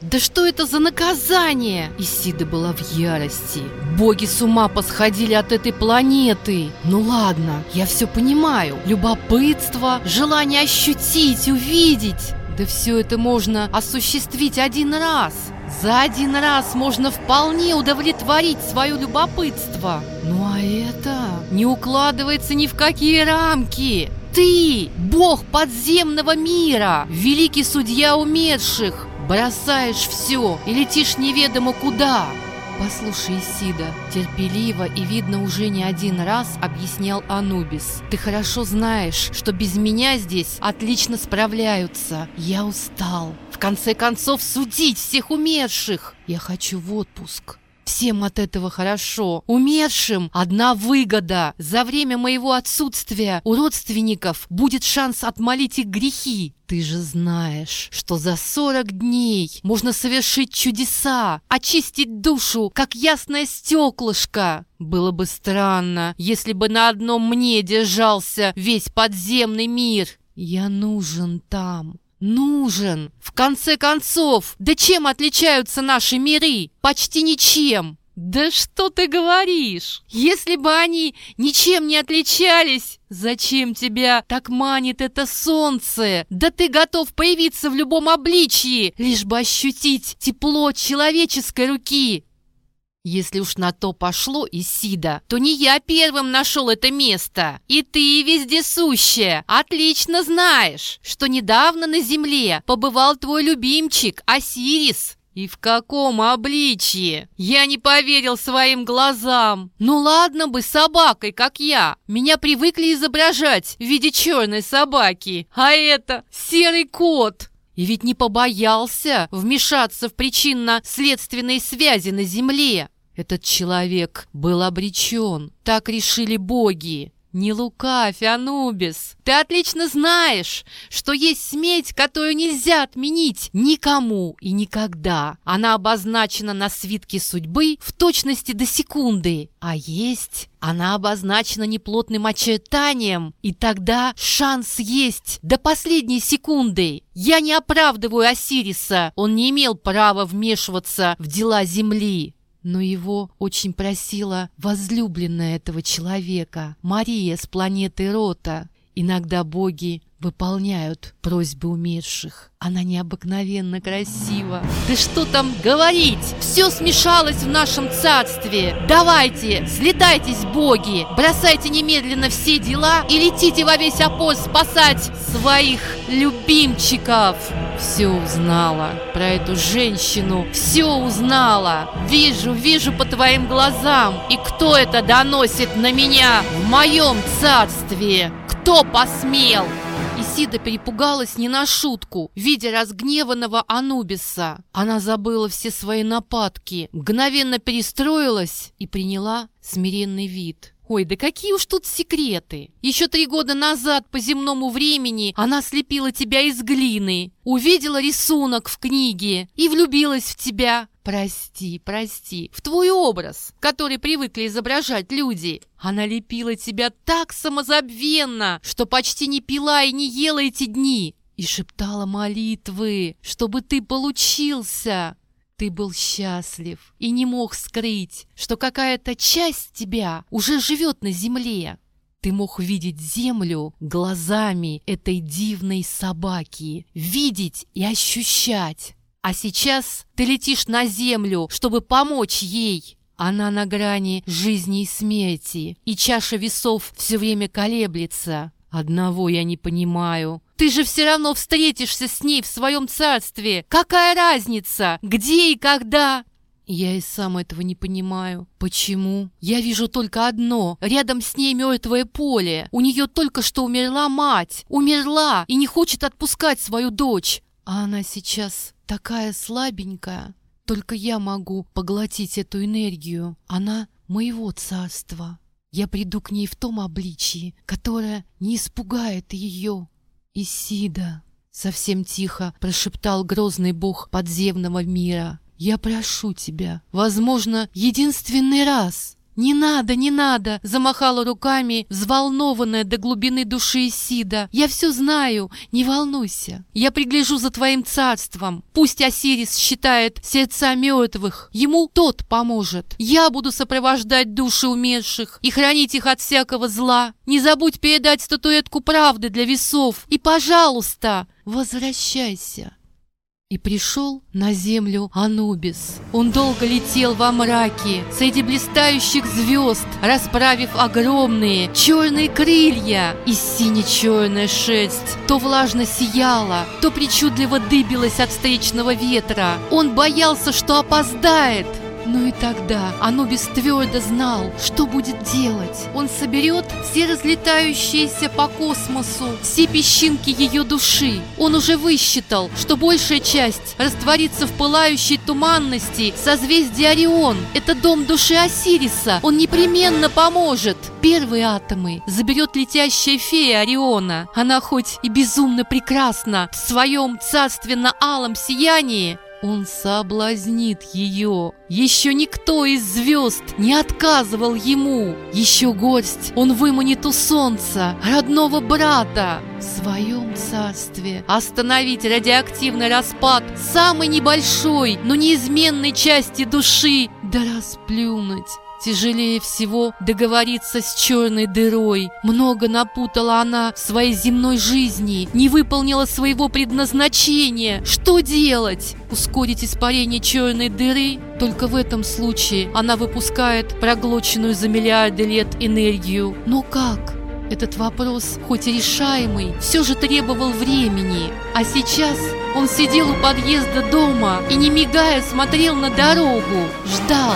Да что это за наказание? Исида была в ярости. Боги с ума посходили от этой планеты. Ну ладно, я все понимаю. Любопытство, желание ощутить, увидеть. Да все это можно осуществить один раз. За один раз можно вполне удовлетворить свое любопытство. Ну а это не укладывается ни в какие рамки. Ты, бог подземного мира, великий судья умерших, бросаешь все и летишь неведомо куда. «Послушай, Сида, терпеливо и, видно, уже не один раз объяснял Анубис. Ты хорошо знаешь, что без меня здесь отлично справляются. Я устал. В конце концов, судить всех умерших. Я хочу в отпуск. Всем от этого хорошо. Умершим одна выгода. За время моего отсутствия у родственников будет шанс отмолить их грехи. Ты же знаешь, что за сорок дней можно совершить чудеса, очистить душу, как ясное стеклышко. Было бы странно, если бы на одном мне держался весь подземный мир. Я нужен там, нужен. В конце концов, да чем отличаются наши миры? Почти ничем. Да что ты говоришь? Если бы они ничем не отличались, зачем тебя так манит это солнце? Да ты готов появиться в любом обличье, лишь бы ощутить тепло человеческой руки. Если уж на то пошло, Исида, то не я первым нашел это место. И ты, вездесущая, отлично знаешь, что недавно на земле побывал твой любимчик Осирис. И в каком обличье? Я не поверил своим глазам. Ну ладно бы собакой, как я. Меня привыкли изображать в виде черной собаки. А это серый кот. И ведь не побоялся вмешаться в причинно-следственные связи на Земле. Этот человек был обречен. Так решили боги. Не лукавь, Анубис. Ты отлично знаешь, что есть смерть, которую нельзя отменить никому и никогда. Она обозначена на свитке судьбы в точности до секунды. А есть она обозначена неплотным очертанием, и тогда шанс есть до последней секунды. Я не оправдываю Осириса, он не имел права вмешиваться в дела Земли. Но его очень просила возлюбленная этого человека, Мария с планеты Рота. Иногда боги выполняют просьбы умерших. Она необыкновенно красива. Да что там говорить? Все смешалось в нашем царстве. Давайте, слетайтесь, боги, бросайте немедленно все дела и летите во весь опоз спасать своих любимчиков. Все узнала про эту женщину, все узнала. Вижу, вижу по твоим глазам. И кто это доносит на меня в моем царстве? Кто посмел? Исида перепугалась не на шутку, видя разгневанного Анубиса. Она забыла все свои нападки, мгновенно перестроилась и приняла смиренный вид. Ой, да какие уж тут секреты. Еще три года назад по земному времени она слепила тебя из глины, увидела рисунок в книге и влюбилась в тебя. Прости, прости, в твой образ, который привыкли изображать люди. Она лепила тебя так самозабвенно, что почти не пила и не ела эти дни. И шептала молитвы, чтобы ты получился. Ты был счастлив и не мог скрыть, что какая-то часть тебя уже живет на земле. Ты мог видеть землю глазами этой дивной собаки, видеть и ощущать. А сейчас ты летишь на землю, чтобы помочь ей. Она на грани жизни и смерти, и чаша весов все время колеблется. Одного я не понимаю. Ты же все равно встретишься с ней в своем царстве. Какая разница, где и когда? Я и сам этого не понимаю. Почему? Я вижу только одно. Рядом с ней мертвое поле. У нее только что умерла мать. Умерла и не хочет отпускать свою дочь. А она сейчас такая слабенькая. Только я могу поглотить эту энергию. Она моего царства. Я приду к ней в том обличии, которое не испугает ее. «Исида!» — совсем тихо прошептал грозный бог подземного мира. «Я прошу тебя, возможно, единственный раз, «Не надо, не надо!» — замахала руками, взволнованная до глубины души Исида. «Я все знаю, не волнуйся. Я пригляжу за твоим царством. Пусть Осирис считает сердца мертвых, ему тот поможет. Я буду сопровождать души умерших и хранить их от всякого зла. Не забудь передать статуэтку правды для весов. И, пожалуйста, возвращайся». И пришел на землю Анубис. Он долго летел во мраке, среди блистающих звезд, расправив огромные черные крылья, и сине-черная шерсть то влажно сияла, то причудливо дыбилась от встречного ветра. Он боялся, что опоздает, но и тогда Анубис твердо знал, что будет делать. Он соберет все разлетающиеся по космосу, все песчинки ее души. Он уже высчитал, что большая часть растворится в пылающей туманности созвездия Орион. Это дом души Осириса. Он непременно поможет. Первые атомы заберет летящая фея Ориона. Она хоть и безумно прекрасна в своем царственно-алом сиянии, он соблазнит ее. Еще никто из звезд не отказывал ему. Еще гость он выманит у солнца, родного брата. В своем царстве остановить радиоактивный распад самой небольшой, но неизменной части души, да расплюнуть Тяжелее всего договориться с черной дырой. Много напутала она в своей земной жизни, не выполнила своего предназначения. Что делать? Ускорить испарение черной дыры? Только в этом случае она выпускает проглоченную за миллиарды лет энергию. Но как? Этот вопрос, хоть и решаемый, все же требовал времени. А сейчас он сидел у подъезда дома и, не мигая, смотрел на дорогу, ждал.